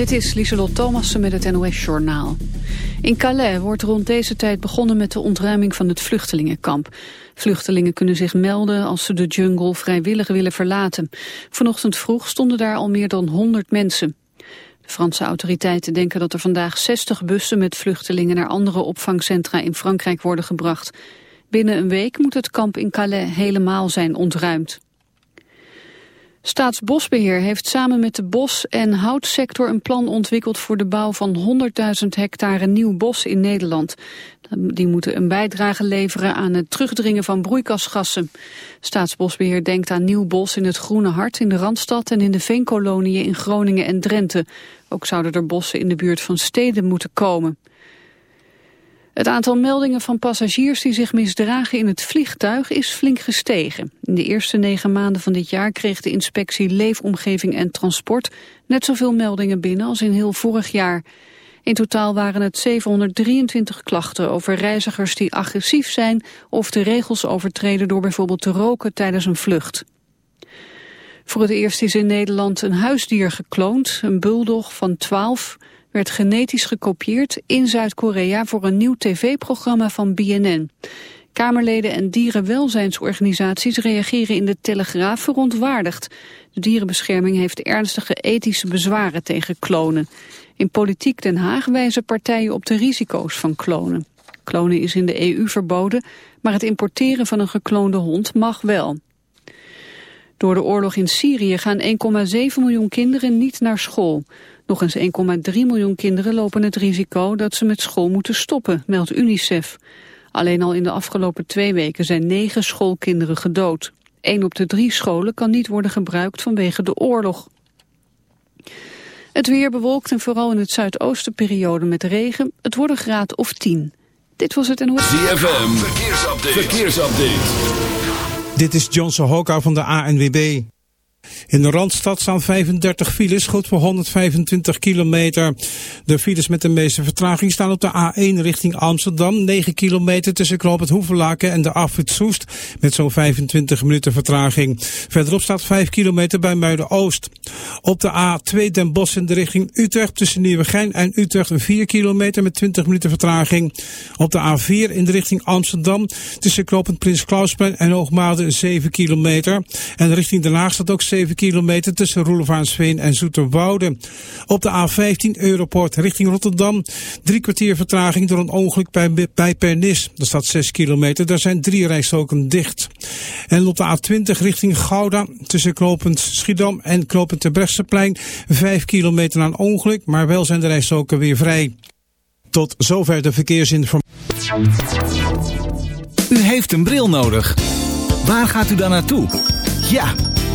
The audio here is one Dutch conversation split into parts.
Dit is Lieselot Thomassen met het NOS-journaal. In Calais wordt rond deze tijd begonnen met de ontruiming van het vluchtelingenkamp. Vluchtelingen kunnen zich melden als ze de jungle vrijwillig willen verlaten. Vanochtend vroeg stonden daar al meer dan 100 mensen. De Franse autoriteiten denken dat er vandaag 60 bussen met vluchtelingen naar andere opvangcentra in Frankrijk worden gebracht. Binnen een week moet het kamp in Calais helemaal zijn ontruimd. Staatsbosbeheer heeft samen met de bos- en houtsector een plan ontwikkeld voor de bouw van 100.000 hectare nieuw bos in Nederland. Die moeten een bijdrage leveren aan het terugdringen van broeikasgassen. Staatsbosbeheer denkt aan nieuw bos in het Groene Hart in de Randstad en in de veenkoloniën in Groningen en Drenthe. Ook zouden er bossen in de buurt van steden moeten komen. Het aantal meldingen van passagiers die zich misdragen in het vliegtuig is flink gestegen. In de eerste negen maanden van dit jaar kreeg de inspectie Leefomgeving en Transport net zoveel meldingen binnen als in heel vorig jaar. In totaal waren het 723 klachten over reizigers die agressief zijn of de regels overtreden door bijvoorbeeld te roken tijdens een vlucht. Voor het eerst is in Nederland een huisdier gekloond, een bulldog van 12 werd genetisch gekopieerd in Zuid-Korea voor een nieuw tv-programma van BNN. Kamerleden en dierenwelzijnsorganisaties reageren in de Telegraaf verontwaardigd. De dierenbescherming heeft ernstige ethische bezwaren tegen klonen. In politiek Den Haag wijzen partijen op de risico's van klonen. Klonen is in de EU verboden, maar het importeren van een gekloonde hond mag wel. Door de oorlog in Syrië gaan 1,7 miljoen kinderen niet naar school. Nog eens 1,3 miljoen kinderen lopen het risico dat ze met school moeten stoppen, meldt UNICEF. Alleen al in de afgelopen twee weken zijn negen schoolkinderen gedood. Eén op de drie scholen kan niet worden gebruikt vanwege de oorlog. Het weer bewolkt en vooral in het zuidoosten periode met regen. Het wordt een graad of 10. Dit was het NOS. ZFM, verkeersupdate. verkeersupdate. Dit is Johnson Hoka van de ANWB. In de Randstad staan 35 files, goed voor 125 kilometer. De files met de meeste vertraging staan op de A1 richting Amsterdam. 9 kilometer tussen Knoop en de Afrit Soest. Met zo'n 25 minuten vertraging. Verderop staat 5 kilometer bij Muiden-Oost. Op de A2 Den Bosch in de richting Utrecht tussen Nieuwegein en Utrecht 4 kilometer met 20 minuten vertraging. Op de A4 in de richting Amsterdam tussen Knoopend Prins Klausplein en Hoogmade 7 kilometer. En richting Den Haag staat ook 7 kilometer tussen Roelevaansveen en Zoeterwoude. Op de A15 Europort richting Rotterdam. Drie kwartier vertraging door een ongeluk bij, bij Pernis. Er staat 6 kilometer, daar zijn drie rijstroken dicht. En op de A20 richting Gouda tussen Knopend Schiedam en Knopend Terbrechtseplein. 5 kilometer aan ongeluk, maar wel zijn de rijstroken weer vrij. Tot zover de verkeersinformatie. U heeft een bril nodig. Waar gaat u dan naartoe? Ja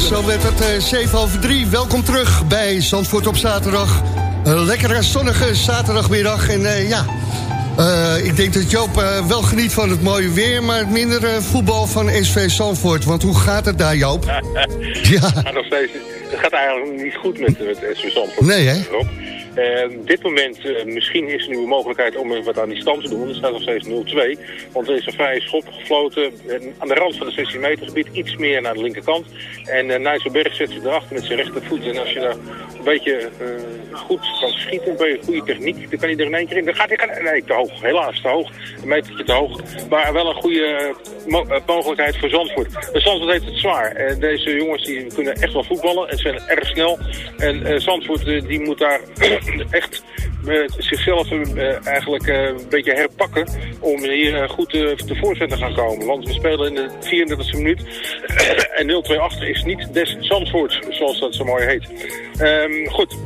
zo werd het eh, 7 over 3. Welkom terug bij Zandvoort op zaterdag. Een lekkere zonnige zaterdagmiddag. En eh, ja, eh, ik denk dat Joop eh, wel geniet van het mooie weer... maar het minder eh, voetbal van SV Zandvoort. Want hoe gaat het daar, Joop? Ja. Het gaat nog steeds, het gaat eigenlijk niet goed met, met SV Zandvoort. Nee, hè? Rob. Eh, op dit moment, eh, misschien is er nu een mogelijkheid om wat aan die stand te doen. Er staat nog steeds 0-2. Want er is een vrije schop gefloten eh, aan de rand van het 16 meter gebied. Iets meer naar de linkerkant. En uh, Nijsselberg zet zich erachter met zijn rechtervoet. En als je daar een beetje eh, goed kan schieten, een goede techniek, dan kan hij er in één keer in. Dan gaat hij gaan, nee, te hoog. Helaas te hoog. Een metertje te hoog. Maar wel een goede eh, eh, mogelijkheid voor Zandvoort. Maar Zandvoort heeft het zwaar. Deze jongens die kunnen echt wel voetballen en zijn erg snel. En Zandvoort die moet daar echt zichzelf eh, eigenlijk eh, een beetje herpakken om hier eh, goed tevoorschijn te gaan komen. Want we spelen in de 34e minuut en 0-2 achter is niet des Zandvoorts, zoals dat zo mooi heet. Ehm, goed.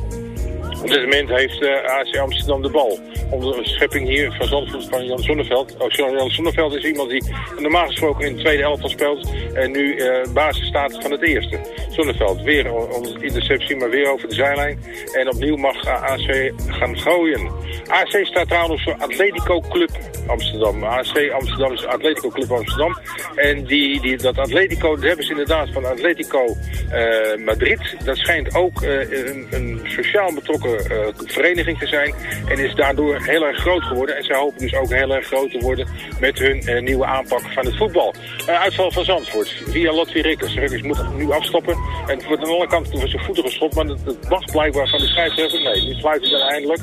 Op dit moment heeft eh, AC Amsterdam de bal. Onder de schepping hier van van Jan Zonneveld. Oh, Jan Zonneveld is iemand die normaal gesproken in de tweede elftal speelt. En nu eh, basis staat van het eerste. Zonneveld weer onder interceptie, maar weer over de zijlijn. En opnieuw mag AC gaan gooien. AC staat trouwens voor Atletico Club Amsterdam. AC Amsterdam is Atletico Club Amsterdam. En die, die, dat Atletico, dat hebben ze inderdaad van Atletico eh, Madrid. Dat schijnt ook eh, een, een sociaal betrokken eh, vereniging te zijn. En is daardoor heel erg groot geworden. En ze hopen dus ook heel erg groot te worden met hun eh, nieuwe aanpak van het voetbal. Eh, uitval van Zandvoort via Lotfi Rikkers. Rikkers moet nu afstoppen. En het wordt aan alle kanten door zijn voeten geschopt. Maar dat mag blijkbaar van de scheidsrechter. Nee, nu fluit hij dan eindelijk.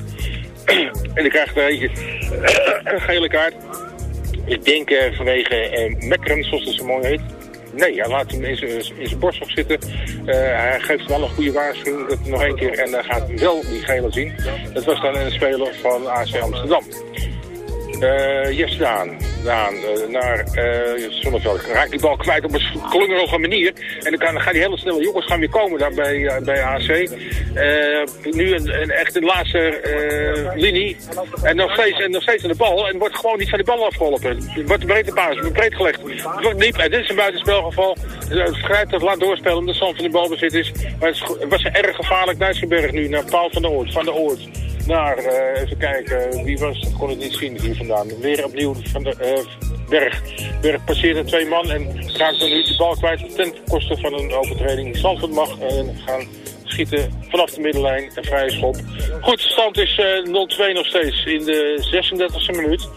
en dan krijgt er eentje een gele kaart. Ik denk vanwege eh, mekkeren, zoals het zo mooi heet. Nee, hij laat hem in zijn, borstzak zitten. Eh, hij geeft wel een goede waarschuwing dat nog één keer en hij gaat wel die gele zien. Dat was dan een speler van AC Amsterdam. Uh, Jesse Daan, Daan uh, naar uh, Zonneveld. Raakt die bal kwijt op een klungerige manier. En dan, kan, gaan die hele snelle jongens gaan weer komen daar bij, bij AC. nu een, een echt een laatste linie. En nog, steeds, en nog steeds aan de bal. En wordt gewoon niet van de bal afgeholpen. Het wordt een breedte paas, breed gelegd. Het wordt diep. En dit is een buitenspelgeval. Het grijpt dat laat doorspelen omdat de stand van de bal bezit is. Maar het was erg gevaarlijk Nijsselberg nu naar Paul van de Oort. Van de Oort naar, uh, even kijken, wie was kon het niet zien hier vandaan. Weer opnieuw van de uh, Berg. Berg passeerde twee man en raakte nu de bal kwijt ten koste van een overtreding. Zandvoort mag gaan schieten vanaf de middenlijn, een vrije schop. Goed, stand is 0-2 nog steeds in de 36e minuut.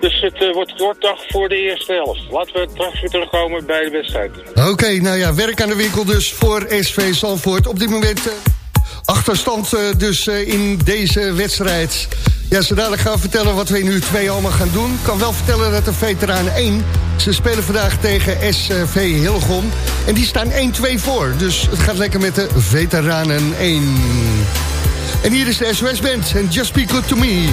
Dus het wordt kort dag voor de eerste helft. Laten we straks weer terugkomen bij de wedstrijd. Oké, nou ja, werk aan de winkel dus voor SV Zandvoort. Op dit moment... achterstand dus in deze wedstrijd. Ja, zo dadelijk gaan vertellen wat we nu twee allemaal gaan doen. Ik kan wel vertellen dat de veteraan 1... ze spelen vandaag tegen SV Hilgom. En die staan 1-2 voor. Dus het gaat lekker met de veteranen 1. En hier is de SOS-band en Just Be Good To Me.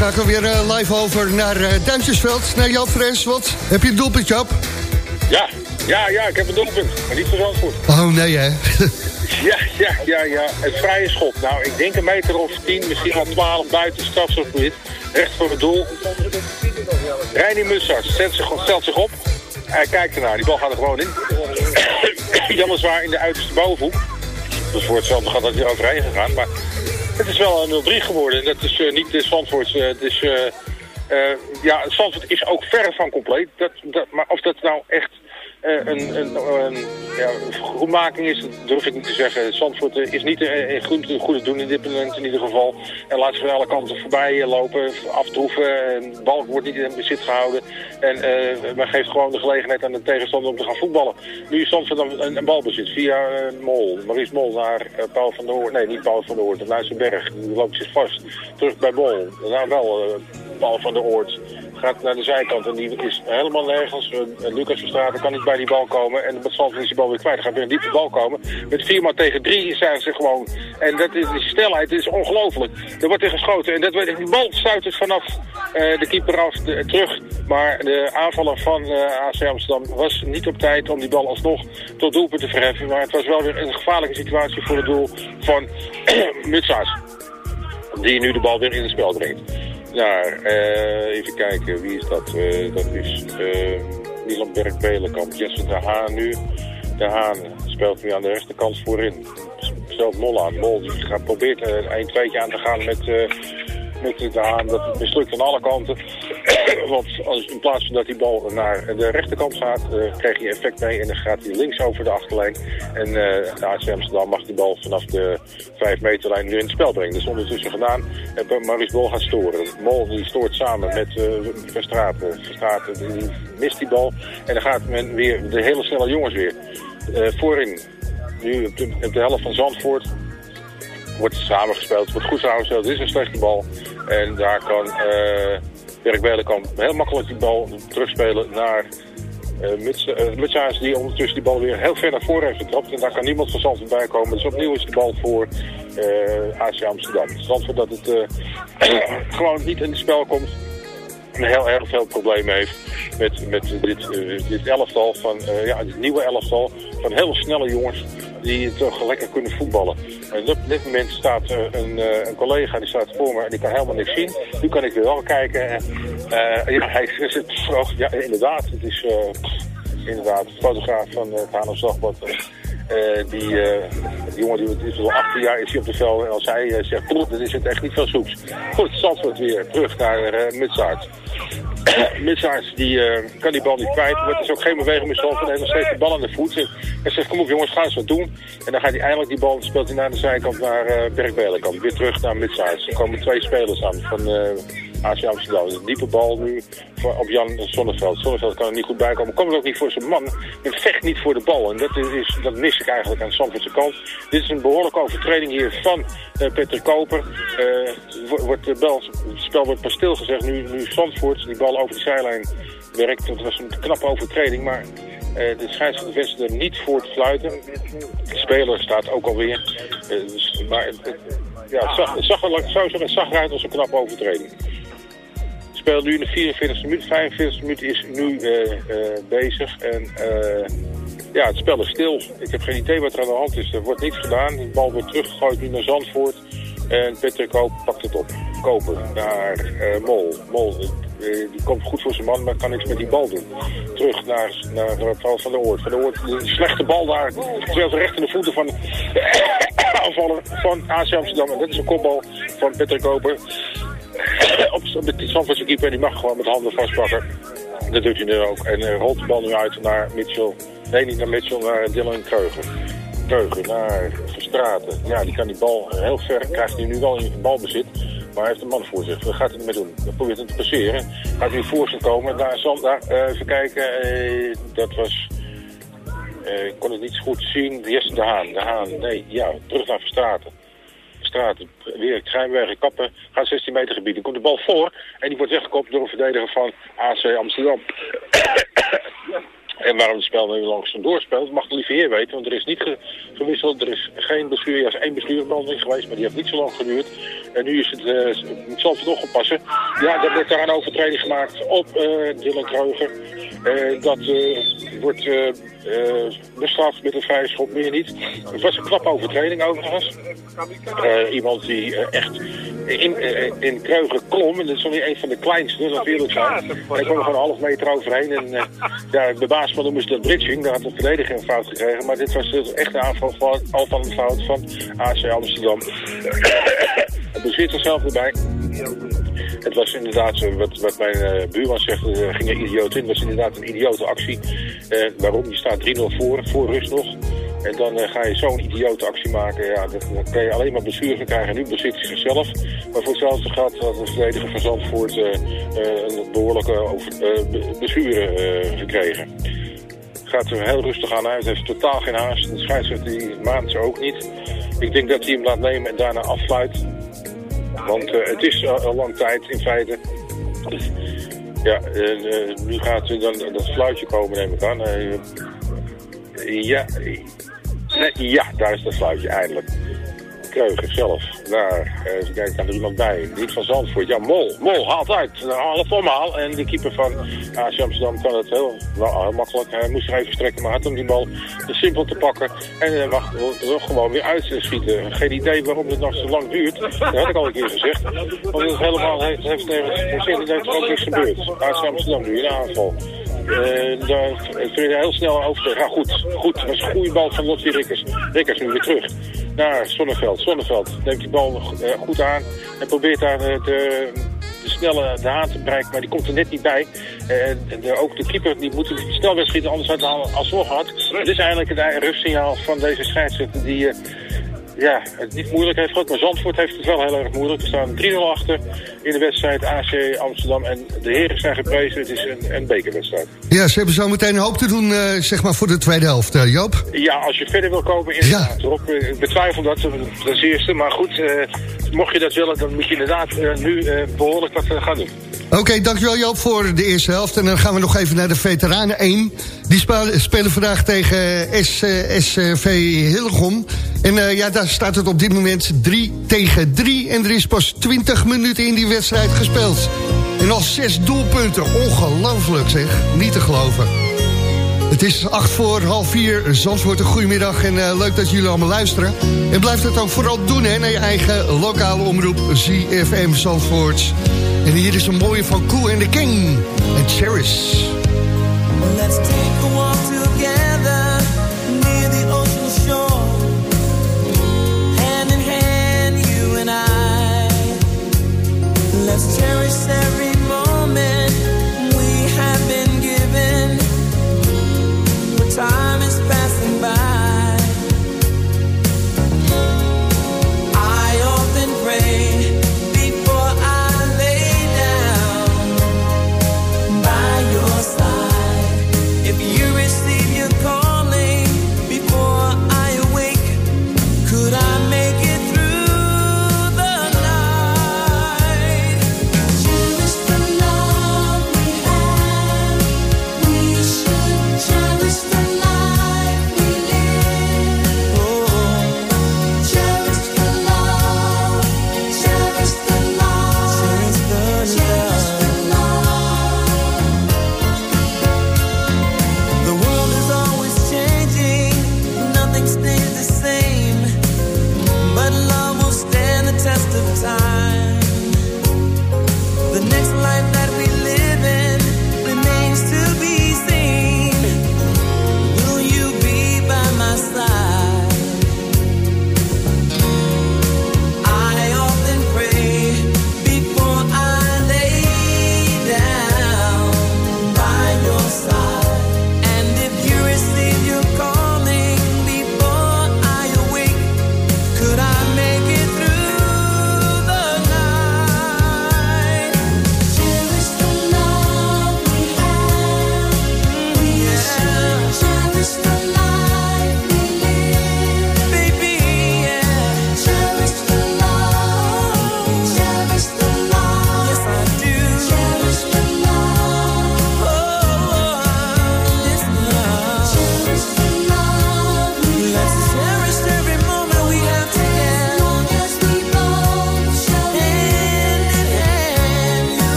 Schakelen weer eh, live over naar uh, Duintjesveld, naar Jan Fres. Wat? Heb je een doelpunt, Jap? Ja, ja, ja, ik heb een doelpunt, maar niet voor Zandvoort. Oh, nee hè? ja, ja, ja, ja. Het vrije schot. Nou, ik denk een meter of tien, misschien wel twaalf buiten strafschopgebied. Recht voor het doel. Reini Mussars zet zich, stelt zich op. Hij kijkt ernaar, die bal gaat er gewoon in. Weliswaar in de uiterste bovenhoek. Dus voor hetzelfde gaat dat hij overheen gegaan. Maar het is wel een 0-3 geworden. En dat is uh, niet de Zandvoorts. Uh, het is, uh, ja, Zandvoort is ook ver van compleet. Dat, maar of dat nou echt een, een, een ja, goedmaking is, dat durf ik niet te zeggen. Zandvoort is niet een goed, goede doen in dit moment in ieder geval. En laat zich van alle kanten voorbij lopen, aftroeven. En de bal wordt niet in bezit gehouden. En men geeft gewoon de gelegenheid aan de tegenstander om te gaan voetballen. Nu is Zandvoort dan een, een balbezit via uh, Mol. Maurice Mol naar Paul van der Hoort. Nee, niet Paul van der Hoort, naar berg. Die loopt zich vast. Terug bij Mol. Nou wel Paul van der Oort gaat naar de zijkant en die is helemaal nergens. Uh, Lucas Verstraten kan niet bij die bal komen en met Zandvoort is die bal weer kwijt. Dan gaat weer een diepe bal komen. Met vier man tegen drie zijn ze gewoon. En dat is, die snelheid is ongelooflijk. Er wordt er geschoten en dat, die bal stuit het vanaf uh, de keeper af de, terug. Maar de aanvaller van uh, AC Amsterdam was niet op tijd om die bal alsnog tot doelpunt te verheffen. Maar het was wel weer een gevaarlijke situatie voor het doel van Mutsaars. Die nu de bal weer in het spel brengt. Nou, uh, even kijken, wie is dat? Uh, dat is uh, Milan Berg-Belenkamp. Jesse de Haan nu. De Haan speelt nu aan de rechterkant voorin. Stelt Mol aan. Mol die gaat, probeert een 1-2'tje aan te gaan met met de Haan. Dat mislukt aan alle kanten. Want als, in plaats van dat die bal naar de rechterkant gaat, uh, krijg je effect mee. En dan gaat hij links over de achterlijn. En uh, de AC Amsterdam mag die bal vanaf de 5 meterlijn nu in het spel brengen. Dat is ondertussen gedaan. En Maurice Bol gaat storen. Mol die stoort samen met uh, Verstraten. Verstraten die mist die bal. En dan gaat men weer, de hele snelle jongens weer. voorin, nu op de helft van Zandvoort wordt samengespeeld, wordt goed samengesteld. Het is een slechte bal. En daar kan uh, Dirk heel makkelijk die bal terugspelen naar uh, die ondertussen die bal weer heel ver naar voren heeft getrapt. En daar kan niemand van Zandvoort bij komen. Dus opnieuw is de bal voor uh, AC Amsterdam. Zandvoort dat het gewoon niet in het spel komt. Heel erg veel problemen heeft met, met dit, uh, dit elftal van, uh, ja, dit nieuwe elftal van hele snelle jongens die toch lekker kunnen voetballen. En op dit moment staat uh, een, uh, een, collega die staat voor me en die kan helemaal niks zien. Nu kan ik weer wel kijken. En, uh, ja, hij zit ja, inderdaad. Het is inderdaad de fotograaf van het Haarlems Dagblad. Die, die jongen die is al 18 jaar is hij op de veld en als hij zegt, dat is het echt niet veel zoeks. Goed, Zandvoort weer terug naar uh. Mitsaars die uh, kan die bal niet kwijt. Maar het is ook geen beweging meer Zandvoort. Heeft nog steeds de bal aan de voet. En zegt, kom op jongens, ga eens wat doen. En dan gaat hij eindelijk die bal, speelt hij naar de zijkant naar uh, Belenkamp. Weer terug naar Mitsaars. Er komen twee spelers aan van uh, AC Amsterdam. Een diepe bal nu op Jan Zonneveld. Zonneveld kan er niet goed bij komen. Komt ook niet voor zijn man. Men vecht niet voor de bal. En dat, is, dat mis ik eigenlijk aan Zandvoortse kant. Dit is een behoorlijke overtreding hier van uh, Peter Koper. Uh, wordt de bal, het spel wordt pas stilgezegd nu, nu Zandvoort die bal over de zijlijn werkt. Het was een knappe overtreding, maar uh, de scheidsrechter wist er niet voor te fluiten. De speler staat ook alweer. Uh, maar ja, het zag, het zou zeggen, zag eruit als een knappe overtreding. Spelen nu in de 44 minuut. 45 minuten is nu uh, bezig. En ja, het spel is stil. Ik heb geen idee wat er aan de hand is. Er wordt niks gedaan. De bal wordt teruggegooid nu naar Zandvoort. En Peter Koop pakt het op. Kopen naar Mol. Mol die komt goed voor zijn man, maar kan niks met die bal doen. Terug naar, naar Paul van der Oort. Van der Oort, een slechte bal daar. Terwijl recht in de voeten van aanvaller van AC Amsterdam. En dat is een kopbal van Peter Koper. op, op de Zandvoortse keeper, die mag gewoon met handen vastpakken. Dat doet hij nu ook. En uh, rolt de bal nu uit naar Mitchell. Nee, niet naar Mitchell, naar Dylan Kreuger. Kreuger naar Verstraten. Ja, die kan die bal heel ver, krijgt hij nu wel in balbezit. Maar hij heeft een man voor zich. Wat gaat hij ermee doen? Dan probeert hem te passeren. Gaat hij voor zich komen. Daar, zal, uh, even kijken. Uh, dat was... Ik kon het niet zo goed zien. Jesse de Haan. De Haan. Nee, ja. Terug naar Verstraten. Verstraten. Weer Schijnbergen kappen. Gaat 16 meter gebied. Komt de bal voor. En die wordt weggekopt door een verdediger van AC Amsterdam. En waarom het spel nu langzaam doorspeelt, mag de lieve heer weten. Want er is niet ge gewisseld, er is geen bestuur, er is één bestuurbehandeling geweest, maar die heeft niet zo lang geduurd. En nu is het, uh, zelf het opgepassen. Ja, er wordt daar een overtreding gemaakt op uh, Dylan Kreuger. Uh, dat wordt bestraft met een vrije schop, meer niet. Het was een knap overtreding overigens. iemand die echt in, in Kreuger klom, en dat is nog niet een van de kleinste, dat eerlijk zijn. Hij kwam er gewoon een half meter overheen en ja, de baas van hem is dat bridging, daar had de verdediger een fout gekregen. Maar dit was dus echt de aanval van, al van een fout van AC Amsterdam. Het bezit er zelf erbij. Het was inderdaad, eh, wat, wat mijn uh, buurman zegt, uh, ging een idioot in. Het was inderdaad een idiote actie. Waarom? Je staat 3-0 voor, voor rust nog. En dan ga je zo'n idiote actie maken. Ja, dat, dan kan je alleen maar blessure krijgen. Nu bezit hij zichzelf. Maar voor hetzelfde gaat had de verdediger van Zandvoort een behoorlijke over, gekregen gaat er heel rustig aan uit. Hij heeft totaal geen haast. De scheidsrechter die maakt ze ook niet. Ik denk dat hij hem laat nemen en daarna affluit. Want het is al lang tijd in feite. Ja, nu gaat er dan dat fluitje komen, neem ik aan. Ja, ja, daar is dat fluitje eindelijk. Kreuger zelf. Daar, eh, even kijken, kan er iemand bij. Niet van Zandvoort. Ja, Mol. Mol haalt uit. Half omhaal. En de keeper van AC Amsterdam kan het heel, nou, heel makkelijk. Hij moest er even strekken, maar had hem die bal te simpel te pakken. En hij mag er gewoon weer uitschieten. Geen idee waarom het nog zo lang duurt. Dat had ik al een keer gezegd. Want het helemaal heeft, heeft, heeft, heeft, heeft ook niks gebeurd. AC Amsterdam nu in aanval. Uh, daar kun je heel snel over. Ja, goed. Goed. Dat was een goede bal van Lottie Rikkers. Rikkers nu weer terug naar Zonneveld. Zonneveld neemt die bal uh, goed aan en probeert daar uh, de, de snelle de haan te bereiken, maar die komt er net niet bij. En de, ook de keeper die moet snel wegschieten, anders had hij alsnog gehad. Dit is eigenlijk het rustsignaal van deze scheidsrechter die ja, het niet moeilijk heeft gehad. Maar Zandvoort heeft het wel heel erg moeilijk. We staan 3-0 achter in de wedstrijd AC Amsterdam. En de heren zijn geprezen. Het is een, een bekerwedstrijd. Ja, ze hebben zo meteen een hoop te doen uh, zeg maar voor de tweede helft, uh, Joop. Ja, als je verder wil komen inderdaad. Ja. Rob, ik betwijfel dat, dat is eerste. Maar goed, uh, mocht je dat willen, dan moet je inderdaad nu behoorlijk wat gaan doen. Oké, dankjewel Joop voor de eerste helft. En dan gaan we nog even naar de veteranen 1. Die spelen vandaag tegen S, SV Hillegom. En uh, ja, daar staat het op dit moment 3 tegen 3. En er is pas 20 minuten in die wedstrijd gespeeld. En al zes doelpunten. Ongelooflijk zeg. Niet te geloven. Het is 8 voor half 4. Zandvoort, een goedemiddag en uh, leuk dat jullie allemaal luisteren. En blijf dat ook vooral doen hè, naar je eigen lokale omroep ZFM Zandvoort. En hier is een mooie van Cool and the King en Cherish.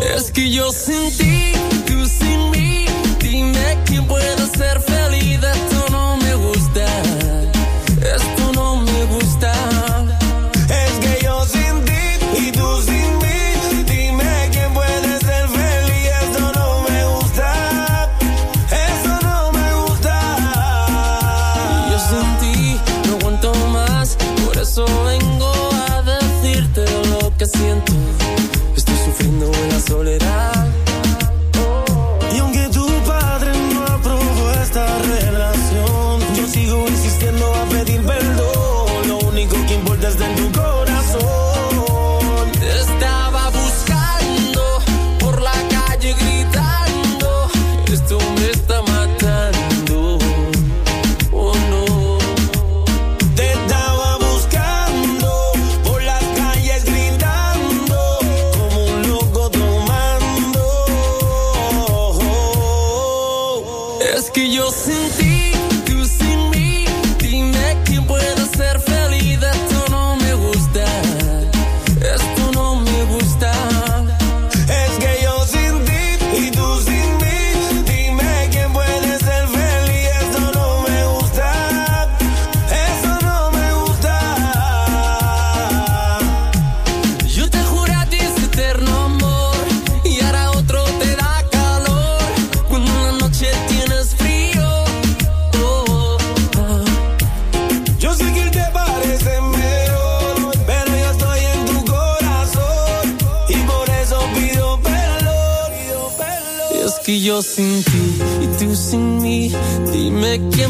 Es que yo sin ti, tú sin mí. Dime quién puede ser feliz.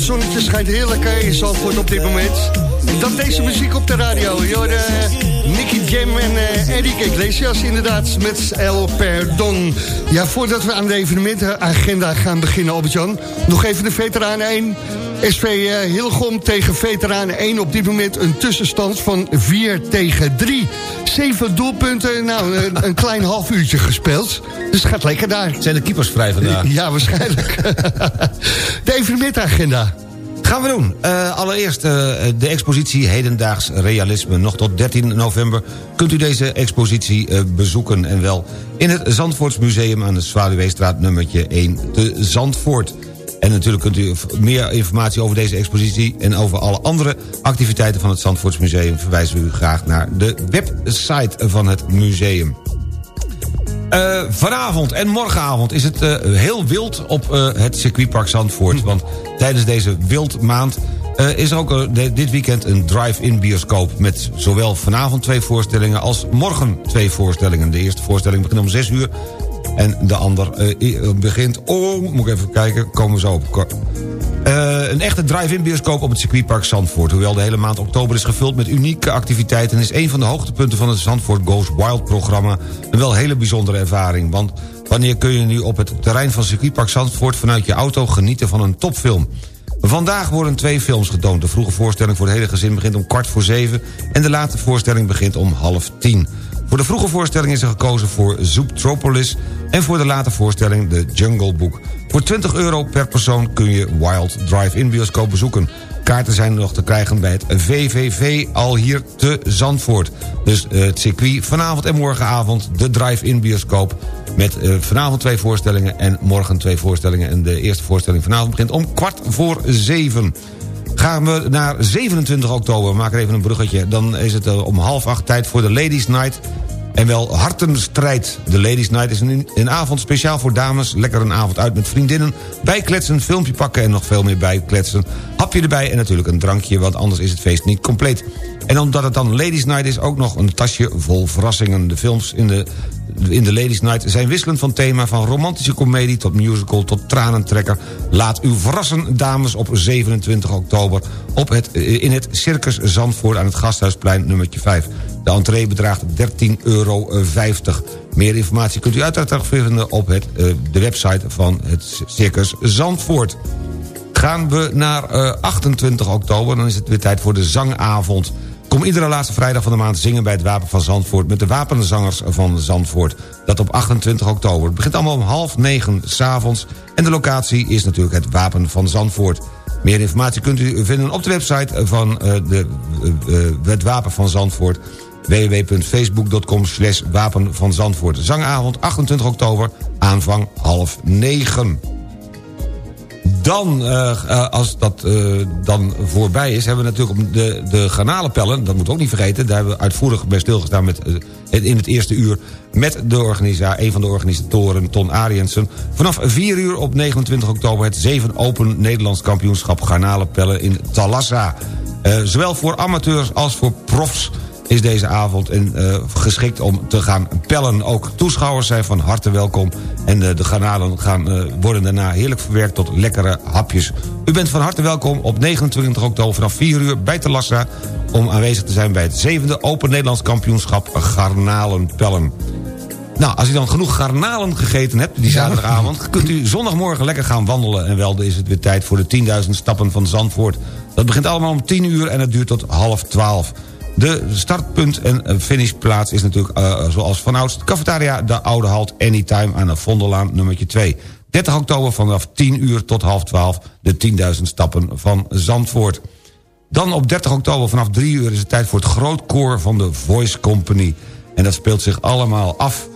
Het zonnetje schijnt heerlijk in Zandvoort op dit moment. Dan deze muziek op de radio. Hoorde eh, Nicky Jam en eh Eric Iglesias inderdaad met El Perdon. Ja, voordat we aan de evenementenagenda gaan beginnen, Albert-Jan... nog even de Veteranen 1. SV Hillegom tegen Veteranen 1 op dit moment een tussenstand van 4 tegen 3. Zeven doelpunten, nou, een, een klein half uurtje gespeeld. Dus het gaat lekker daar. Zijn de keepers vrij vandaag? Ja, waarschijnlijk. de evenementenagenda. Gaan we doen. Eh, allereerst eh, de expositie Hedendaags Realisme. Nog tot 13 november kunt u deze expositie eh, bezoeken. En wel in het Zandvoortsmuseum aan de Zwaluweestraat nummertje 1 te Zandvoort. En natuurlijk kunt u meer informatie over deze expositie... en over alle andere activiteiten van het Zandvoortsmuseum... verwijzen we u graag naar de website van het museum. Uh, vanavond en morgenavond is het uh, heel wild op uh, het circuitpark Zandvoort. Want tijdens deze wildmaand is er ook dit weekend een drive-in bioscoop... met zowel vanavond twee voorstellingen als morgen twee voorstellingen. De eerste voorstelling begint om 6 uur en de ander begint om... moet ik even kijken, komen we zo op... Uh, een echte drive-in bioscoop op het circuitpark Zandvoort. Hoewel de hele maand oktober is gevuld met unieke activiteiten... is een van de hoogtepunten van het Zandvoort Goes Wild programma... een wel hele bijzondere ervaring. Want wanneer kun je nu op het terrein van circuitpark Zandvoort... vanuit je auto genieten van een topfilm? Vandaag worden twee films getoond. De vroege voorstelling voor het hele gezin begint om kwart voor zeven... en de late voorstelling begint om half tien. Voor de vroege voorstelling is er gekozen voor Zooptropolis... en voor de late voorstelling de Jungle Book. Voor 20 euro per persoon kun je Wild Drive-In bioscoop bezoeken. Kaarten zijn nog te krijgen bij het VVV al hier te Zandvoort. Dus eh, het circuit vanavond en morgenavond de Drive-In bioscoop... met eh, vanavond twee voorstellingen en morgen twee voorstellingen. En de eerste voorstelling vanavond begint om kwart voor zeven. Gaan we naar 27 oktober, maak er even een bruggetje... dan is het eh, om half acht tijd voor de Ladies Night... En wel hartenstrijd. De Ladies Night is een, een avond speciaal voor dames. Lekker een avond uit met vriendinnen. Bijkletsen, filmpje pakken en nog veel meer bijkletsen. Hapje erbij en natuurlijk een drankje, want anders is het feest niet compleet. En omdat het dan Ladies Night is, ook nog een tasje vol verrassingen. De films in de, in de Ladies Night zijn wisselend van thema... van romantische komedie tot musical tot tranentrekker. Laat u verrassen, dames, op 27 oktober... Op het, in het Circus Zandvoort aan het Gasthuisplein nummertje 5. De entree bedraagt 13,50 euro. Meer informatie kunt u uiteraard vinden op het, uh, de website van het Circus Zandvoort. Gaan we naar uh, 28 oktober, dan is het weer tijd voor de zangavond. Kom iedere laatste vrijdag van de maand zingen bij het Wapen van Zandvoort... met de wapenzangers van Zandvoort. Dat op 28 oktober. Het begint allemaal om half negen s'avonds... en de locatie is natuurlijk het Wapen van Zandvoort. Meer informatie kunt u vinden op de website van uh, de, het Wapen van Zandvoort www.facebook.com slash wapen van Zandvoort. Zangavond 28 oktober, aanvang half negen. Dan, uh, als dat uh, dan voorbij is, hebben we natuurlijk de, de garnalenpellen. Dat moet ook niet vergeten. Daar hebben we uitvoerig bij stilgestaan met, in het eerste uur... met de organisatie, een van de organisatoren, Ton Ariensen. Vanaf 4 uur op 29 oktober het 7 Open Nederlands kampioenschap garnalenpellen in Talassa. zowel voor amateurs als voor profs is deze avond in, uh, geschikt om te gaan pellen. Ook toeschouwers zijn van harte welkom. En uh, de garnalen gaan, uh, worden daarna heerlijk verwerkt tot lekkere hapjes. U bent van harte welkom op 29 oktober vanaf 4 uur bij Telassa... om aanwezig te zijn bij het zevende Open Nederlands kampioenschap garnalenpellen. Nou, als u dan genoeg garnalen gegeten hebt die zaterdagavond... kunt u zondagmorgen lekker gaan wandelen. En wel is het weer tijd voor de 10.000 stappen van Zandvoort. Dat begint allemaal om 10 uur en het duurt tot half 12. De startpunt en finishplaats is natuurlijk uh, zoals vanouds... cafetaria De Oude Halt Anytime aan de Vondellaan nummertje 2. 30 oktober vanaf 10 uur tot half 12 de 10.000 stappen van Zandvoort. Dan op 30 oktober vanaf 3 uur is het tijd voor het grootkoor van de Voice Company. En dat speelt zich allemaal af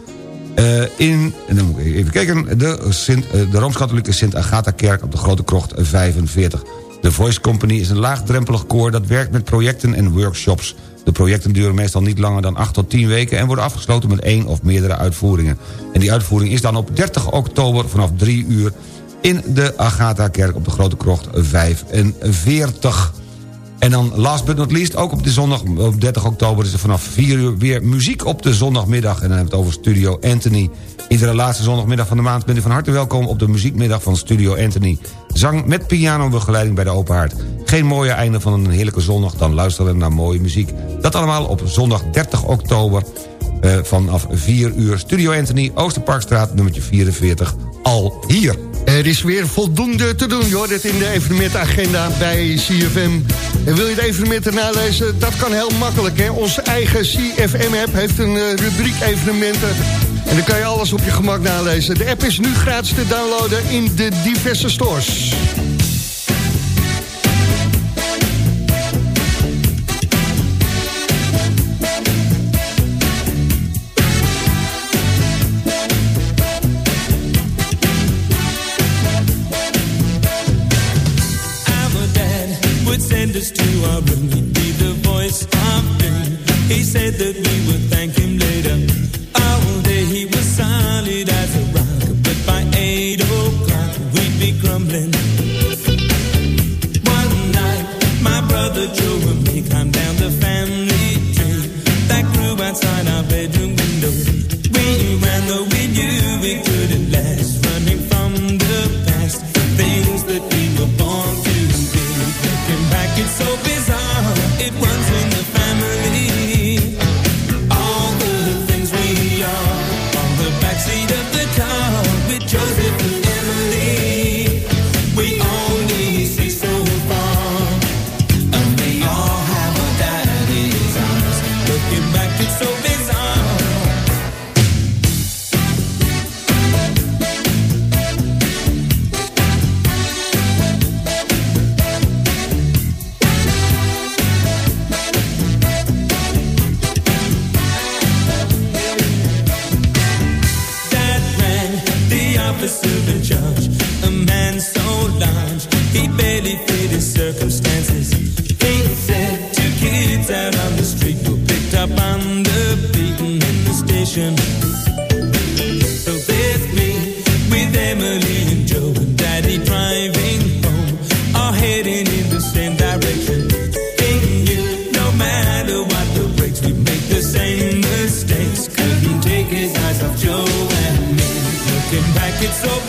uh, in, en dan moet ik even kijken, de, Sint, uh, de Rooms-Katholieke Sint-Agatha-kerk op de Grote Krocht 45. De Voice Company is een laagdrempelig koor dat werkt met projecten en workshops. De projecten duren meestal niet langer dan 8 tot 10 weken... en worden afgesloten met één of meerdere uitvoeringen. En die uitvoering is dan op 30 oktober vanaf 3 uur... in de Agatha-kerk op de Grote Krocht 45. En dan last but not least, ook op de zondag op 30 oktober... is er vanaf 4 uur weer muziek op de zondagmiddag. En dan hebben we het over Studio Anthony. Iedere laatste zondagmiddag van de maand bent u van harte welkom... op de muziekmiddag van Studio Anthony. Zang met pianobegeleiding bij de Open Haard. Geen mooie einde van een heerlijke zondag, dan luisteren naar mooie muziek. Dat allemaal op zondag 30 oktober uh, vanaf 4 uur. Studio Anthony, Oosterparkstraat, nummertje 44, al hier. Er is weer voldoende te doen, joh, dit in de evenementagenda bij CFM. En wil je de evenementen nalezen? Dat kan heel makkelijk, hè. Onze eigen CFM-app heeft een uh, rubriek evenementen. En dan kan je alles op je gemak nalezen. De app is nu gratis te downloaden in de diverse stores. Said that He said two kids out on the street were picked up on the beaten in the station. So there's me with Emily and Joe and Daddy driving home, all heading in the same direction. You? No matter what the breaks, we make the same mistakes. Couldn't take his eyes off Joe and me. Looking back, it's so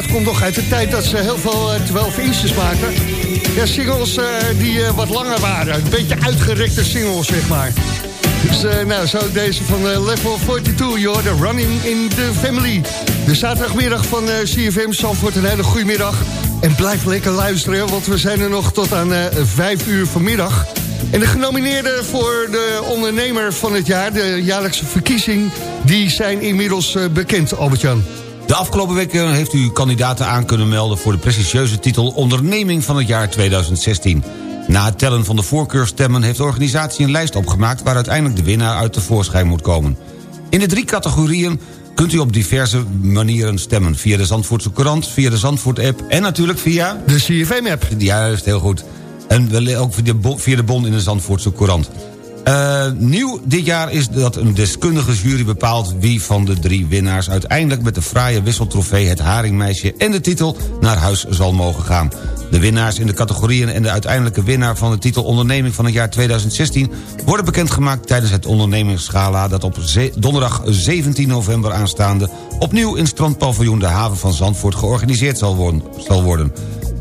plaat komt nog uit de tijd dat ze heel veel eh, 12 inches maakten. Ja, singles eh, die eh, wat langer waren. Een beetje uitgerekte singles, zeg maar. Dus eh, nou, zo deze van eh, Level 42, joh, de Running in the Family. De zaterdagmiddag van eh, CFM Zandvoort, een hele goede middag. En blijf lekker luisteren, want we zijn er nog tot aan eh 5 uur vanmiddag. En de genomineerden voor de ondernemer van het jaar, de jaarlijkse verkiezing... die zijn inmiddels eh, bekend, Albert-Jan. De afgelopen weken heeft u kandidaten aan kunnen melden... voor de prestigieuze titel Onderneming van het jaar 2016. Na het tellen van de voorkeurstemmen heeft de organisatie een lijst opgemaakt... waar uiteindelijk de winnaar uit de voorschijn moet komen. In de drie categorieën kunt u op diverse manieren stemmen. Via de Zandvoortse Courant, via de Zandvoort-app... en natuurlijk via... De CFM-app. Juist, heel goed. En wel ook via de bon- via de bon in de Zandvoortse Courant. Eh, nieuw dit jaar is dat een deskundige jury bepaalt... wie van de drie winnaars uiteindelijk met de fraaie wisseltrofee... het Haringmeisje en de titel naar huis zal mogen gaan. De winnaars in de categorieën en de uiteindelijke winnaar... van de titel Onderneming van het jaar 2016... worden bekendgemaakt tijdens het ondernemingsgala... dat op donderdag 17 november aanstaande... opnieuw in strandpaviljoen de haven van Zandvoort georganiseerd zal worden.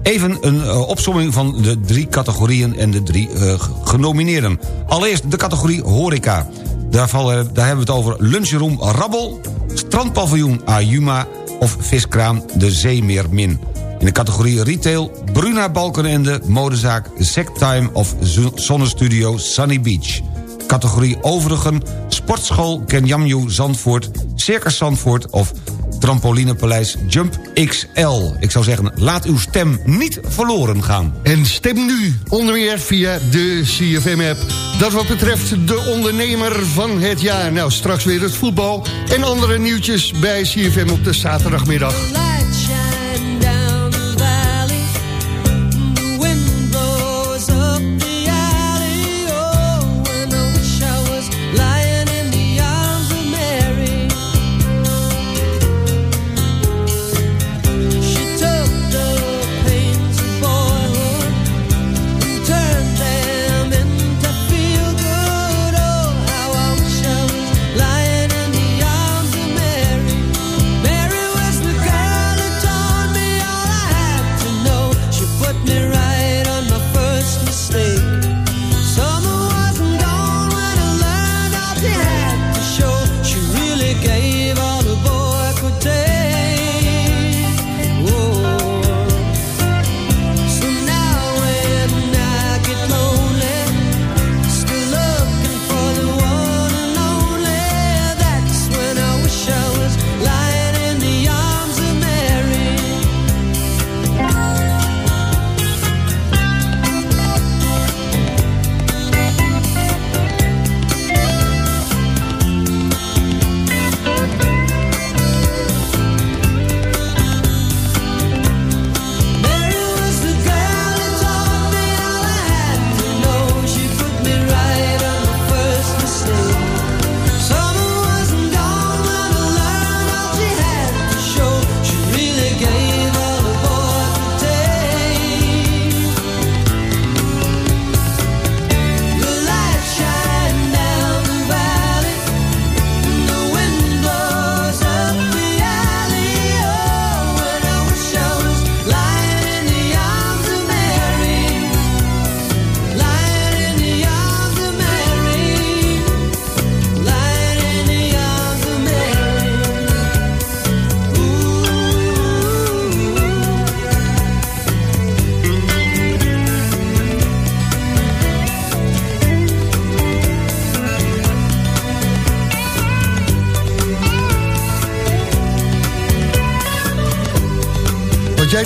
Even een uh, opsomming van de drie categorieën en de drie uh, genomineerden. Allereerst de categorie horeca. Daar, vallen, daar hebben we het over lunchroom Rabbel... strandpaviljoen Ayuma of viskraam De Zeemeermin. In de categorie retail Bruna Balkenende, modezaak Sectime of zonnestudio Sunny Beach. Categorie overigen sportschool Kenyamju Zandvoort, Circus Zandvoort of trampolinepaleis Jump XL. Ik zou zeggen, laat uw stem niet verloren gaan. En stem nu, onder meer via de CFM-app. Dat wat betreft de ondernemer van het jaar. Nou, straks weer het voetbal en andere nieuwtjes bij CFM op de zaterdagmiddag.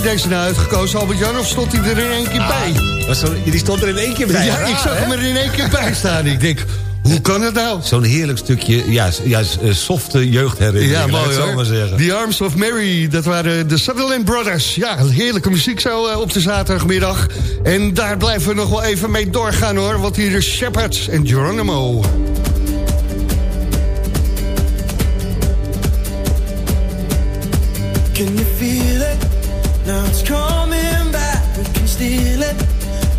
Deze nou uitgekozen, Albert-Jan, of stond hij er in één keer Ah, bij? die stond er in één keer bij. Ja, ik zag hem er in één keer bij staan. Ik denk, hoe kan het nou? Zo'n heerlijk stukje, ja, ja eh, softe jeugdherinnering. Ja, mooi zo hoor. maar zeggen. The Arms of Mary, dat waren de Sutherland Brothers. Ja, heerlijke muziek zo eh, op de zaterdagmiddag. En daar blijven we nog wel even mee doorgaan hoor. Want hier is Shepard en Geronimo.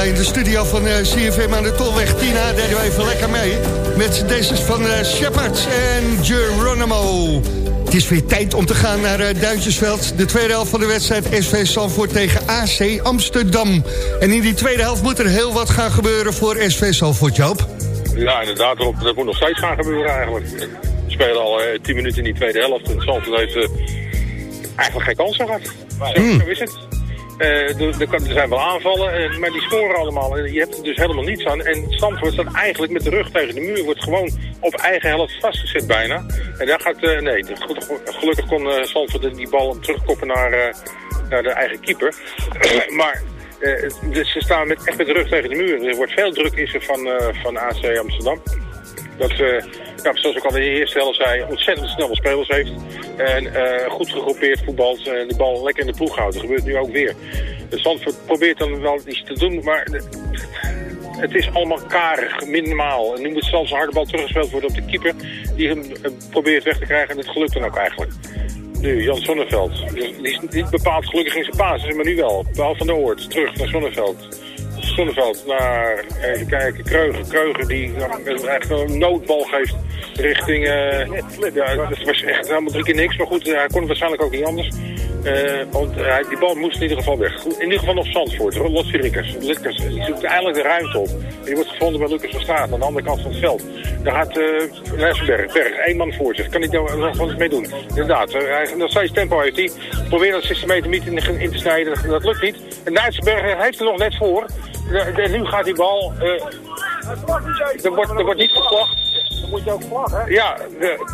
Ja, in de studio van eh, CFM aan de Tolweg Tina deden we even lekker mee. Met deze van eh Shepard en Geronimo. Het is weer tijd om te gaan naar eh, Duintjesveld. De tweede helft van de wedstrijd SV Zandvoort tegen AC Amsterdam. En in die tweede helft moet er heel wat gaan gebeuren voor SV Zandvoort, Joop. Ja, inderdaad, Rob, dat moet nog steeds gaan gebeuren eigenlijk. We spelen al eh, 10 minuten in die tweede helft en Zandvoort heeft eh, eigenlijk geen kansen gehad. Zo, Hmm. zo is het. Eh, er, er er zijn wel aanvallen, eh, maar die scoren allemaal. En je hebt er dus helemaal niets aan. En Zandvoort staat eigenlijk met de rug tegen de muur. Wordt gewoon op eigen helft vastgezet bijna. En daar gaat, eh, nee, gelukkig kon eh Zandvoort die bal terugkoppen naar, eh, naar de eigen keeper. maar eh, dus ze staan met, echt met de rug tegen de muur. Er wordt veel druk is er van, eh, van AC Amsterdam. Dat ze, ja, zoals ik al in de eerste helft zei, ontzettend snelle spelers heeft. En eh, goed gegroepeerd voetbalt en de bal lekker in de ploeg houdt. Dat gebeurt nu ook weer. Zandvoort probeert dan wel iets te doen, maar het is allemaal karig, minimaal. En nu moet zelfs een harde bal teruggespeeld worden op de keeper. Die hem probeert weg te krijgen en het gelukt dan ook eigenlijk. Nu, Jan Sonneveld. Die is niet bepaald gelukkig in zijn basis, maar nu wel. Paul van der Oort, terug naar Sonneveld. Sonneveld naar, even kijken, Kreuger. Kreuger die echt een noodbal geeft richting... eh, ja, dat was echt helemaal drie keer niks. Maar goed, hij kon het waarschijnlijk ook niet anders. Eh, want hij- die bal moest in ieder geval weg. In ieder geval nog Zandvoort. Lotsie Rikkers. Rikkers. Die zoekt eindelijk de ruimte op. Die wordt gevonden bij Lucas van Straat aan de andere kant van het veld. Daar gaat uh, Berg, één man voor zich. Kan hij daar nog wat mee doen? Inderdaad, hij, nog steeds tempo heeft hij. Probeert dat 16 meter niet in, in te snijden. Dat, lukt niet. En Nijsselberg heeft er nog net voor. Nu gaat die bal... eh, er, wordt, er wordt niet gevlacht. Dan moet je ook vlaggen. Ja, de,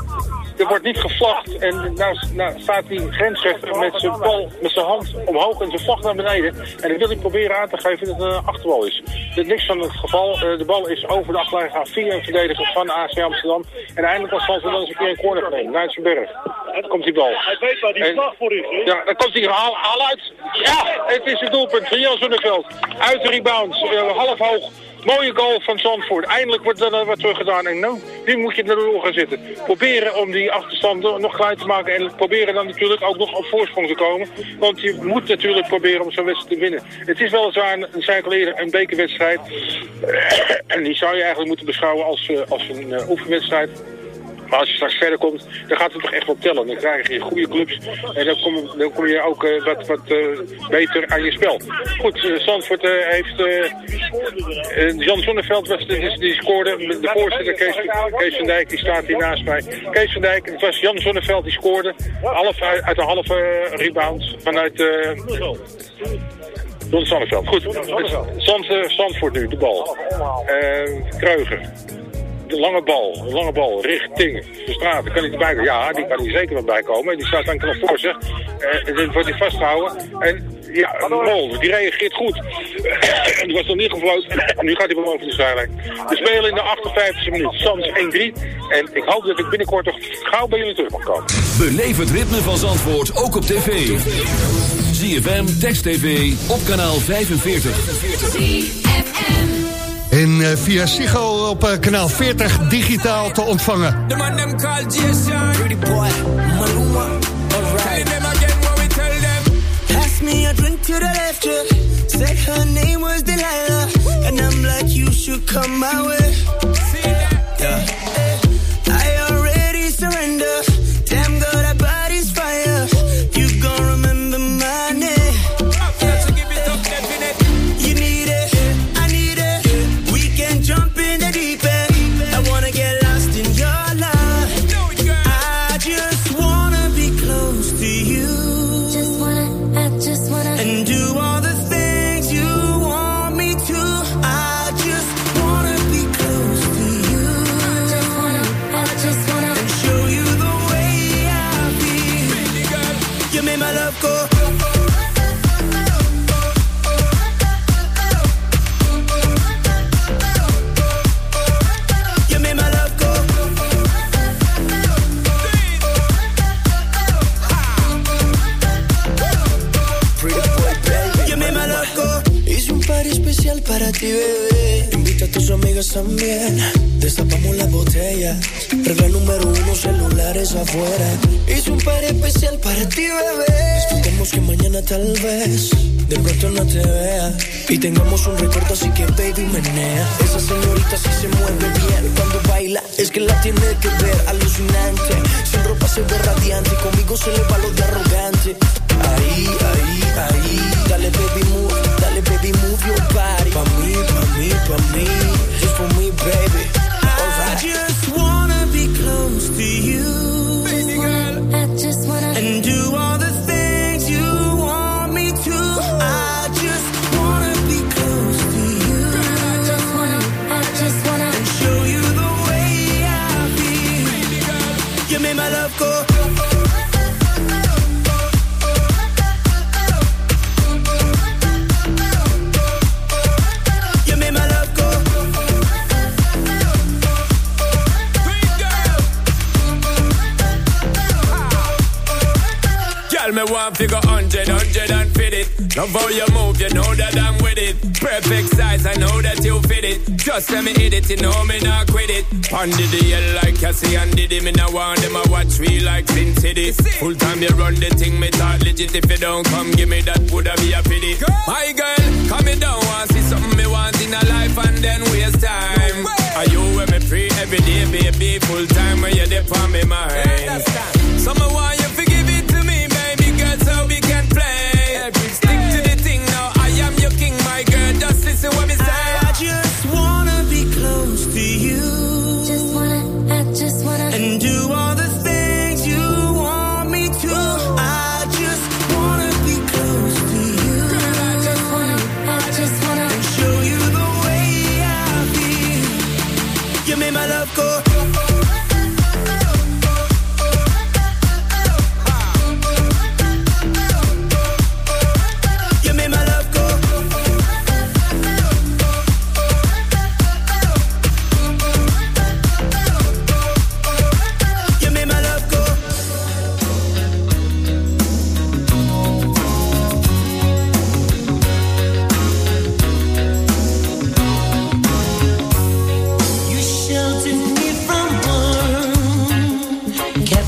er wordt niet gevlacht. En nou, nou staat die grensrechter met zijn bal, met zijn hand omhoog en zijn vlag naar beneden. En dan wil hij proberen aan te geven dat het een achterbal is. Er is niks van het geval. Eh, de bal is over de achterlijn gaan via een verdediger van AC Amsterdam. En eindelijk was dan eens een keer een corner genomen. Naar zijn berg. Dan komt die bal. Hij weet waar die En- vlag voor is, hè? Ja, dan komt hij haal, haal uit. Ja, het is het doelpunt van Jan Zonneveld. Uit de rebound, eh, half hoog. Mooie goal van Zandvoort. Eindelijk wordt er dan wat teruggedaan. En nou, nu moet je er door gaan zitten. Proberen om die achterstand nog- klein te maken. En proberen dan natuurlijk ook nog op voorsprong te komen. Want je moet natuurlijk proberen om zo'n wedstrijd te winnen. Het is weliswaar, een, zei een bekerwedstrijd. En die zou je eigenlijk moeten beschouwen als, eh, als een eh, oefenwedstrijd. Maar als je straks verder komt, dan gaat het toch echt wel tellen. Dan krijg je goede clubs en dan kom, dan kom je ook eh, wat, wat eh, beter aan je spel. Goed, eh, heeft... Jan Zonneveld was de, die, scoorde. De voorzitter Kees, Kees van Dijk die staat hier naast mij. Kees van Dijk, het was Jan Zonneveld die scoorde. Half, uit, uit een halve rebound vanuit... Don Zonneveld. Goed, Zand, nu, de bal. Kreuger. De lange bal, de lange bal, richting de straat. Kan hij erbij komen? Ja, die kan hij zeker wel bij komen. Die staat dan nog voor zich. Eh, en dan wordt hij vastgehouden. En ja, Mol, die reageert goed. die was nog niet gefloten. En nu gaat hij wel over de zijlijn. We spelen in de 58e minuut. Sans 1-3. En ik hoop dat ik binnenkort toch gauw bij jullie terug mag komen. Beleef het ritme van Zandvoort ook op tv. ZFM, Text TV, op kanaal 45. In eh, via Sigo op eh, kanaal 40 digitaal te ontvangen. me a drink to the left, yeah. Said her name was Delilah, and I'm like, you should come my way. millionaire figure 100, 100 and fit it. Love how you move, you know that I'm with it. Perfect size, I know that you fit it. Just let me hit it, you know me not quit it. Pondy the hell like Cassie and it Me now want them, I watch me like Sin City. Full time you run the thing, me talk legit. If you don't come, give me that, would I be a pity? Girl. My girl, come me down, want see something me want in a life and then waste time. No Are you with me free every day, baby? Full time when you're there for me, mind. Some of why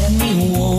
你我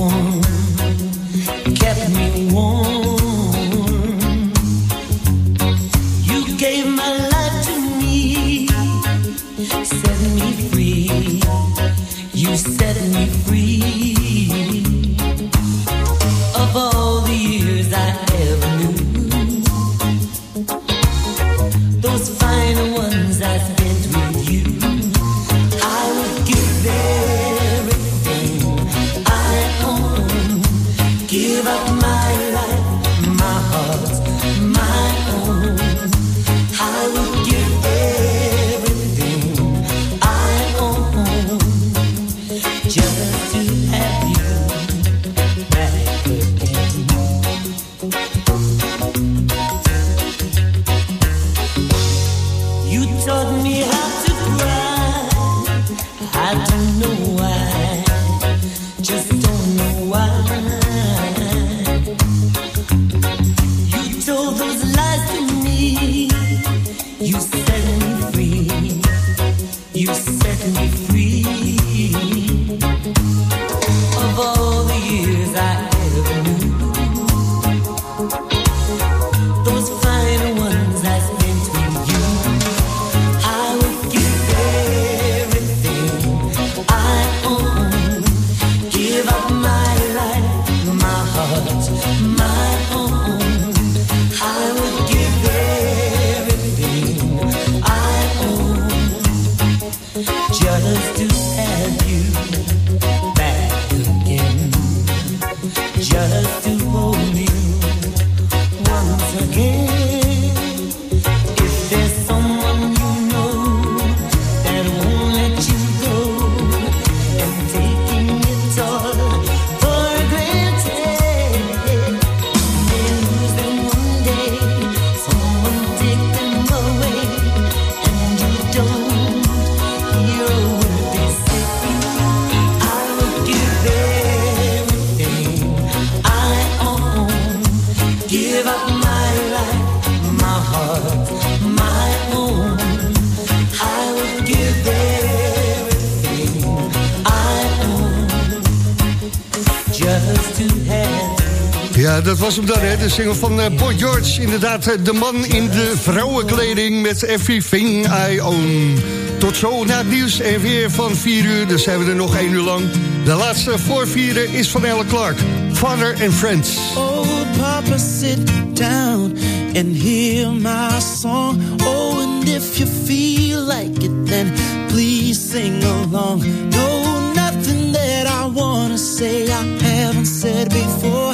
was de single van eh, Boy George. Inderdaad, eh, de man in de vrouwenkleding met Everything I Own. Tot zo na het nieuws en weer van 4 uur, dus zijn we er nog 1 uur lang. De laatste voorvieren is van Elle Clark, Father and Friends. Oh, Papa, sit down and hear my song. Oh, and if you feel like it, then please sing along. No, nothing that I wanna say I haven't said before,